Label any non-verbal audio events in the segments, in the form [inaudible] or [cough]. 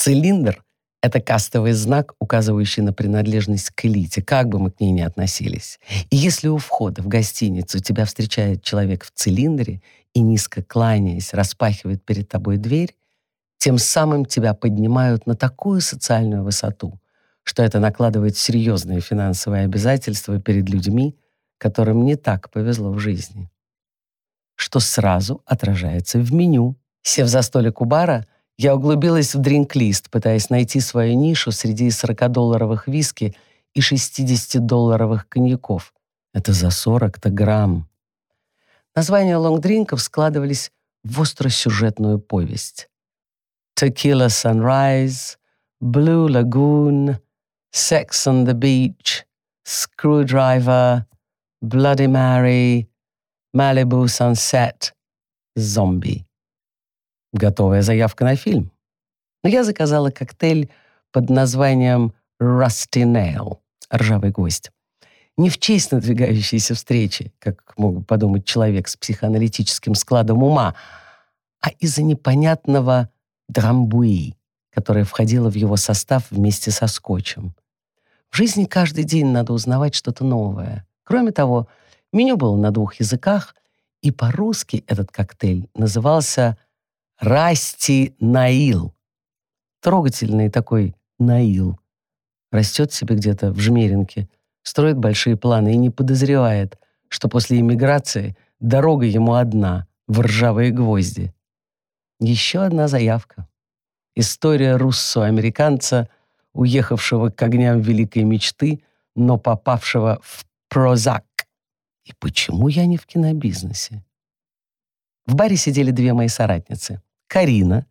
Цилиндр — это кастовый знак, указывающий на принадлежность к элите, как бы мы к ней ни относились. И если у входа в гостиницу тебя встречает человек в цилиндре и, низко кланяясь, распахивает перед тобой дверь, тем самым тебя поднимают на такую социальную высоту, что это накладывает серьезные финансовые обязательства перед людьми, которым не так повезло в жизни. Что сразу отражается в меню. Сев за столик у бара, я углубилась в дринк-лист, пытаясь найти свою нишу среди 40-долларовых виски и 60-долларовых коньяков. Это за 40-то грамм. Названия лонгдринков складывались в остросюжетную повесть. Tequila Sunrise, Blue Lagoon, Sex on the Beach, Screwdriver, Bloody Mary, Malibu Sunset, Zombie. Готовая заявка на фильм. Но я заказала коктейль под названием Rusty Nail — «Ржавый гость». Не в честь надвигающейся встречи, как мог бы подумать человек с психоаналитическим складом ума, а из-за непонятного драмбуи, которое входило в его состав вместе со скотчем. В жизни каждый день надо узнавать что-то новое. Кроме того, меню было на двух языках, и по-русски этот коктейль назывался «Расти Наил». Трогательный такой Наил. Растет себе где-то в Жмеринке, строит большие планы и не подозревает, что после иммиграции дорога ему одна, в ржавые гвозди. Еще одна заявка. История руссо-американца, уехавшего к огням великой мечты, но попавшего в прозак. И почему я не в кинобизнесе? В баре сидели две мои соратницы. Карина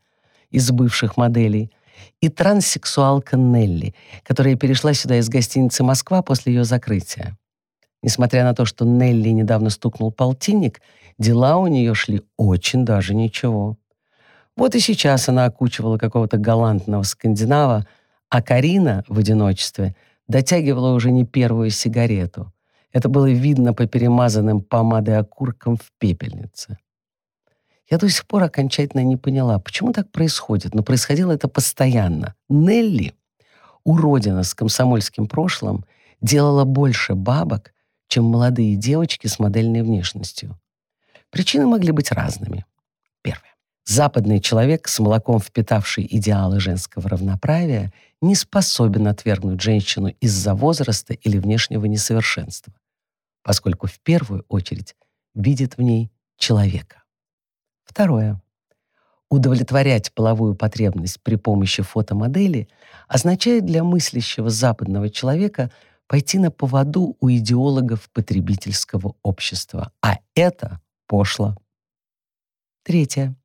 из бывших моделей и транссексуалка Нелли, которая перешла сюда из гостиницы «Москва» после ее закрытия. Несмотря на то, что Нелли недавно стукнул полтинник, дела у нее шли очень даже ничего. Вот и сейчас она окучивала какого-то галантного скандинава, а Карина в одиночестве дотягивала уже не первую сигарету. Это было видно по перемазанным помадой окуркам в пепельнице. Я до сих пор окончательно не поняла, почему так происходит, но происходило это постоянно. Нелли, уродина с комсомольским прошлым, делала больше бабок, чем молодые девочки с модельной внешностью. Причины могли быть разными. Первое. Западный человек, с молоком впитавший идеалы женского равноправия, не способен отвергнуть женщину из-за возраста или внешнего несовершенства, поскольку в первую очередь видит в ней человека. Второе. Удовлетворять половую потребность при помощи фотомодели означает для мыслящего западного человека пойти на поводу у идеологов потребительского общества, а это пошло. Третье.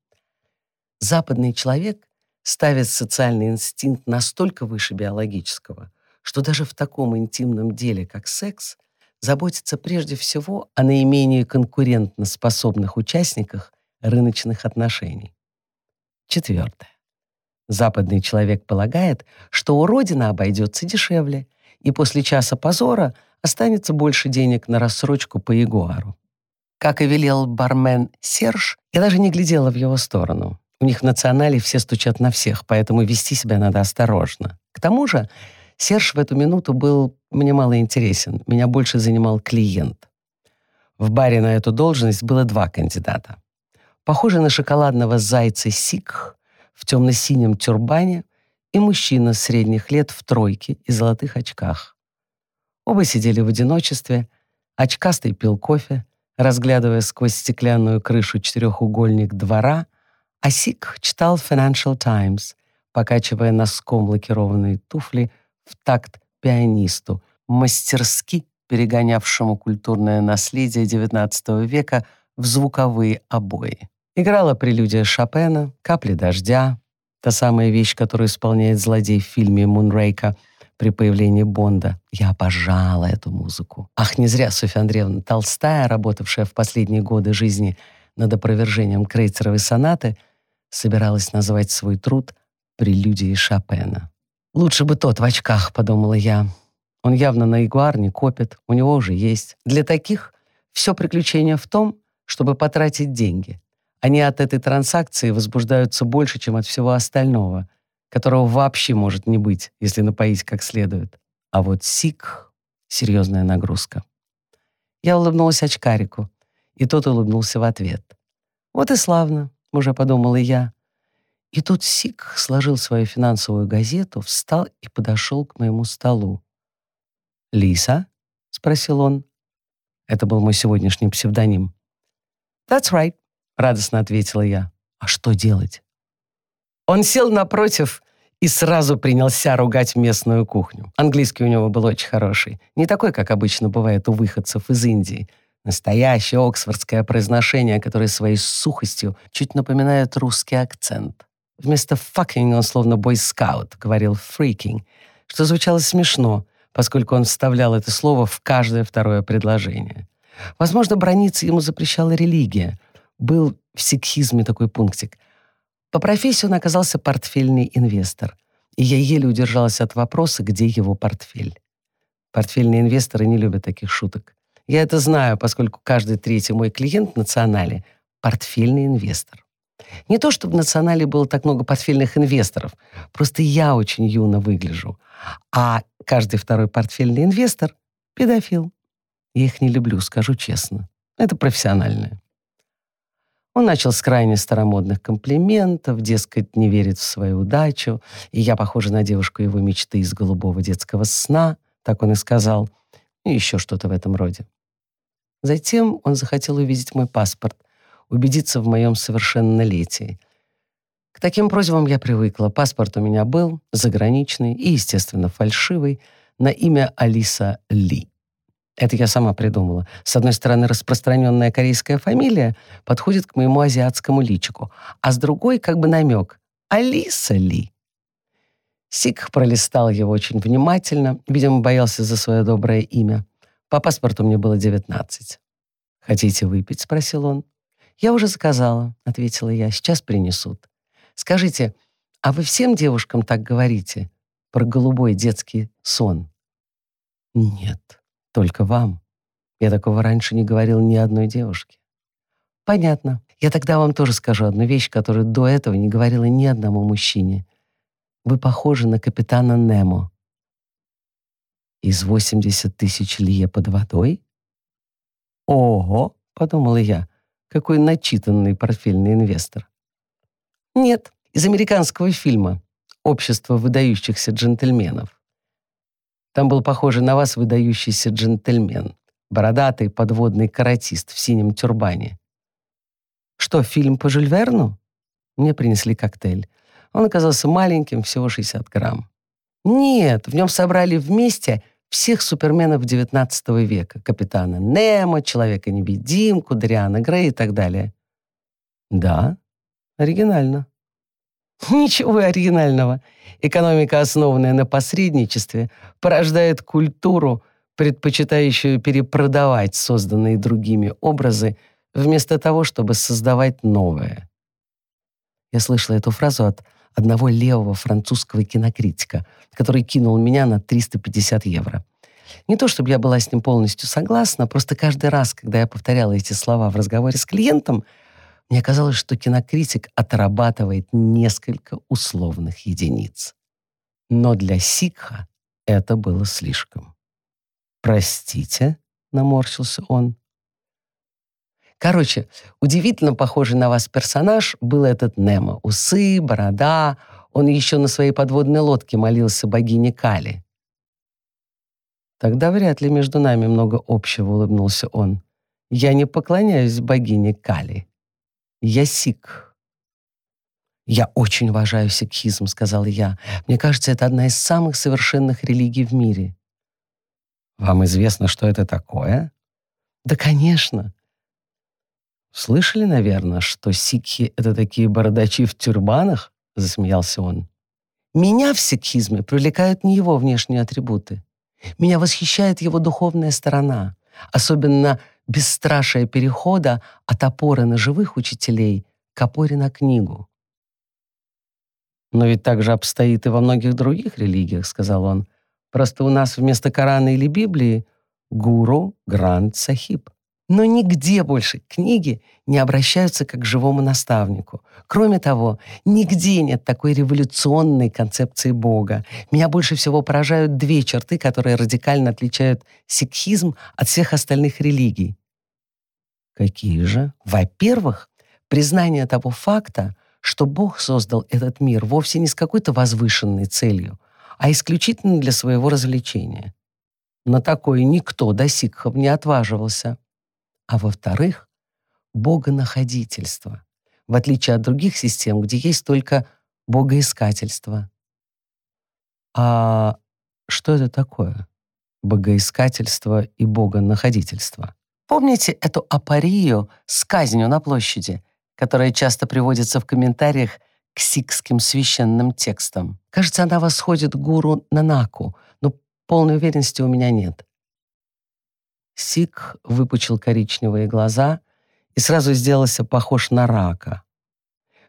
Западный человек ставит социальный инстинкт настолько выше биологического, что даже в таком интимном деле, как секс, заботится прежде всего о наименее конкурентно способных участниках рыночных отношений. Четвертое. Западный человек полагает, что у Родины обойдется дешевле, и после часа позора останется больше денег на рассрочку по Ягуару. Как и велел бармен Серж, я даже не глядела в его сторону. У них в национале все стучат на всех, поэтому вести себя надо осторожно. К тому же Серж в эту минуту был мне мало интересен. Меня больше занимал клиент. В баре на эту должность было два кандидата. Похожий на шоколадного зайца Сикх в темно-синем тюрбане и мужчина средних лет в тройке и золотых очках. Оба сидели в одиночестве, очкастый пил кофе, разглядывая сквозь стеклянную крышу четырехугольник двора, Асик читал Financial Times, покачивая носком лакированные туфли в такт пианисту, мастерски перегонявшему культурное наследие XIX века в звуковые обои. Играла прелюдия Шопена, «Капли дождя», та самая вещь, которую исполняет злодей в фильме «Мунрейка», при появлении Бонда. Я обожала эту музыку. Ах, не зря Софья Андреевна Толстая, работавшая в последние годы жизни над опровержением Крейцеровой сонаты, собиралась назвать свой труд «Прелюдией Шопена». «Лучше бы тот в очках», — подумала я. Он явно на ягуар не копит, у него уже есть. Для таких все приключение в том, чтобы потратить деньги. Они от этой транзакции возбуждаются больше, чем от всего остального, которого вообще может не быть, если напоить как следует. А вот сикх — серьезная нагрузка. Я улыбнулась очкарику, и тот улыбнулся в ответ. «Вот и славно», — уже подумала я. И тут Сикх сложил свою финансовую газету, встал и подошел к моему столу. «Лиса?» — спросил он. Это был мой сегодняшний псевдоним. «That's right», — радостно ответила я. «А что делать?» Он сел напротив и сразу принялся ругать местную кухню. Английский у него был очень хороший. Не такой, как обычно бывает у выходцев из Индии. Настоящее оксфордское произношение, которое своей сухостью чуть напоминает русский акцент. Вместо «fucking» он словно бойскаут, говорил «freaking», что звучало смешно, поскольку он вставлял это слово в каждое второе предложение. Возможно, брониться ему запрещала религия. Был в сикхизме такой пунктик. По профессии он оказался портфельный инвестор, и я еле удержалась от вопроса, где его портфель. Портфельные инвесторы не любят таких шуток. Я это знаю, поскольку каждый третий мой клиент в национале — портфельный инвестор. Не то, чтобы в национале было так много портфельных инвесторов, просто я очень юно выгляжу, а каждый второй портфельный инвестор — педофил. Я их не люблю, скажу честно. Это профессиональное. Он начал с крайне старомодных комплиментов, дескать, не верит в свою удачу, и я похожа на девушку его мечты из голубого детского сна, так он и сказал, и еще что-то в этом роде. Затем он захотел увидеть мой паспорт, убедиться в моем совершеннолетии. К таким просьбам я привыкла. Паспорт у меня был заграничный и, естественно, фальшивый, на имя Алиса Ли. Это я сама придумала. С одной стороны, распространенная корейская фамилия подходит к моему азиатскому личику, а с другой как бы намек «Алиса Ли». Сик пролистал его очень внимательно, видимо, боялся за свое доброе имя. По паспорту мне было 19. «Хотите выпить?» — спросил он. «Я уже заказала», — ответила я. «Сейчас принесут». «Скажите, а вы всем девушкам так говорите про голубой детский сон?» «Нет», только вам. Я такого раньше не говорил ни одной девушке. Понятно. Я тогда вам тоже скажу одну вещь, которую до этого не говорила ни одному мужчине. Вы похожи на капитана Немо. Из 80 тысяч лье под водой? Ого, подумала я, какой начитанный портфельный инвестор. Нет, из американского фильма «Общество выдающихся джентльменов». Там был похожий на вас выдающийся джентльмен, бородатый подводный каратист в синем тюрбане. Что, фильм по Жюль Верну? Мне принесли коктейль. Он оказался маленьким, всего 60 грамм. Нет, в нем собрали вместе всех суперменов XIX века. Капитана Немо, Человека-невидимку, Дриана Грей и так далее. Да, оригинально. [laughs] Ничего оригинального. Экономика, основанная на посредничестве, порождает культуру, предпочитающую перепродавать созданные другими образы, вместо того, чтобы создавать новое. Я слышала эту фразу от одного левого французского кинокритика, который кинул меня на 350 евро. Не то, чтобы я была с ним полностью согласна, просто каждый раз, когда я повторяла эти слова в разговоре с клиентом, мне казалось, что кинокритик отрабатывает несколько условных единиц. Но для Сикха это было слишком. «Простите», — наморщился он. Короче, удивительно похожий на вас персонаж был этот Немо. Усы, борода. Он еще на своей подводной лодке молился богине Кали. Тогда вряд ли между нами много общего, улыбнулся он. Я не поклоняюсь богине Кали. Я сик. «Я очень уважаю сикхизм», — сказала я. «Мне кажется, это одна из самых совершенных религий в мире». «Вам известно, что это такое?» «Да, конечно». «Слышали, наверное, что сикхи — это такие бородачи в тюрбанах?» — засмеялся он. «Меня в сикхизме привлекают не его внешние атрибуты. Меня восхищает его духовная сторона, особенно бесстрашие перехода от опоры на живых учителей к опоре на книгу. «Но ведь так же обстоит и во многих других религиях», — сказал он. «Просто у нас вместо Корана или Библии — гуру Гранд Сахиб». Но нигде больше книги не обращаются как к живому наставнику. Кроме того, нигде нет такой революционной концепции Бога. Меня больше всего поражают две черты, которые радикально отличают сикхизм от всех остальных религий. Какие же? Во-первых, признание того факта, что Бог создал этот мир вовсе не с какой-то возвышенной целью, а исключительно для своего развлечения. На такое никто до сикхов не отваживался а во-вторых, богонаходительство, в отличие от других систем, где есть только богоискательство. А что это такое? Богоискательство и богонаходительство. Помните эту апарию с казнью на площади, которая часто приводится в комментариях к сикским священным текстам? Кажется, она восходит к гуру Нанаку, но полной уверенности у меня нет. Сик выпучил коричневые глаза и сразу сделался похож на рака.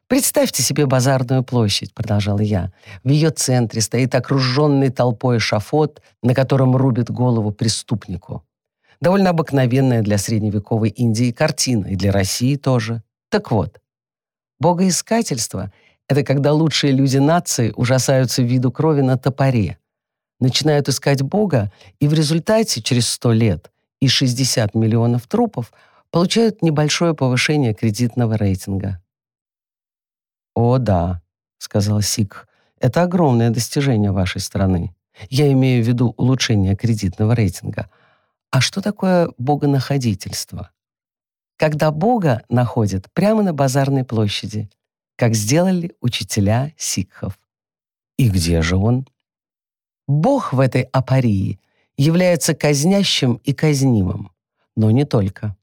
«Представьте себе базарную площадь», — продолжал я. «В ее центре стоит окруженный толпой шафот, на котором рубит голову преступнику. Довольно обыкновенная для средневековой Индии картина, и для России тоже. Так вот, богоискательство — это когда лучшие люди нации ужасаются виду крови на топоре, начинают искать Бога, и в результате через сто лет и 60 миллионов трупов получают небольшое повышение кредитного рейтинга. «О, да», — сказал Сик, — «это огромное достижение вашей страны. Я имею в виду улучшение кредитного рейтинга. А что такое богонаходительство? Когда Бога находят прямо на базарной площади, как сделали учителя сикхов. И где же он? Бог в этой апарии является казнящим и казнимым, но не только.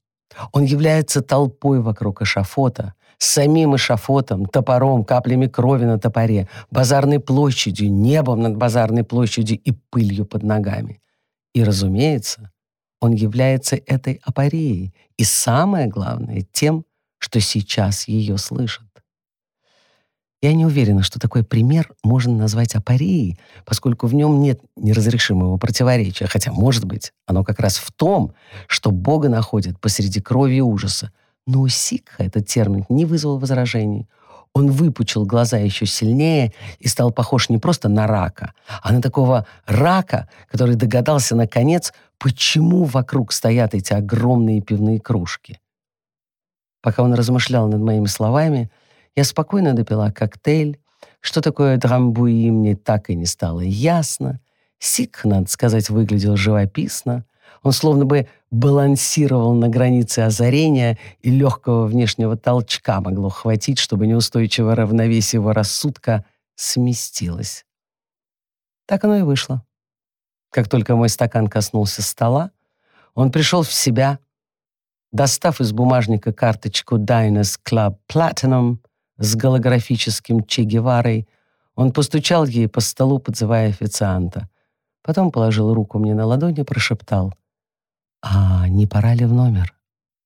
Он является толпой вокруг эшафота, самим эшафотом, топором, каплями крови на топоре, базарной площадью, небом над базарной площадью и пылью под ногами. И, разумеется, он является этой апареей, и самое главное, тем, что сейчас ее слышит. Я не уверена, что такой пример можно назвать апарией, поскольку в нем нет неразрешимого противоречия, хотя, может быть, оно как раз в том, что Бога находит посреди крови и ужаса. Но у Сикха этот термин не вызвал возражений. Он выпучил глаза еще сильнее и стал похож не просто на рака, а на такого рака, который догадался, наконец, почему вокруг стоят эти огромные пивные кружки. Пока он размышлял над моими словами, я спокойно допила коктейль. Что такое драмбуи, мне так и не стало ясно. Сик, надо сказать, выглядел живописно. Он словно бы балансировал на границе озарения и легкого внешнего толчка могло хватить, чтобы неустойчивое равновесие его рассудка сместилось. Так оно и вышло. Как только мой стакан коснулся стола, он пришел в себя, достав из бумажника карточку Diners Club Platinum, с голографическим Че Геварой, он постучал ей по столу, подзывая официанта. Потом положил руку мне на ладонь и прошептал. «А не пора ли в номер?»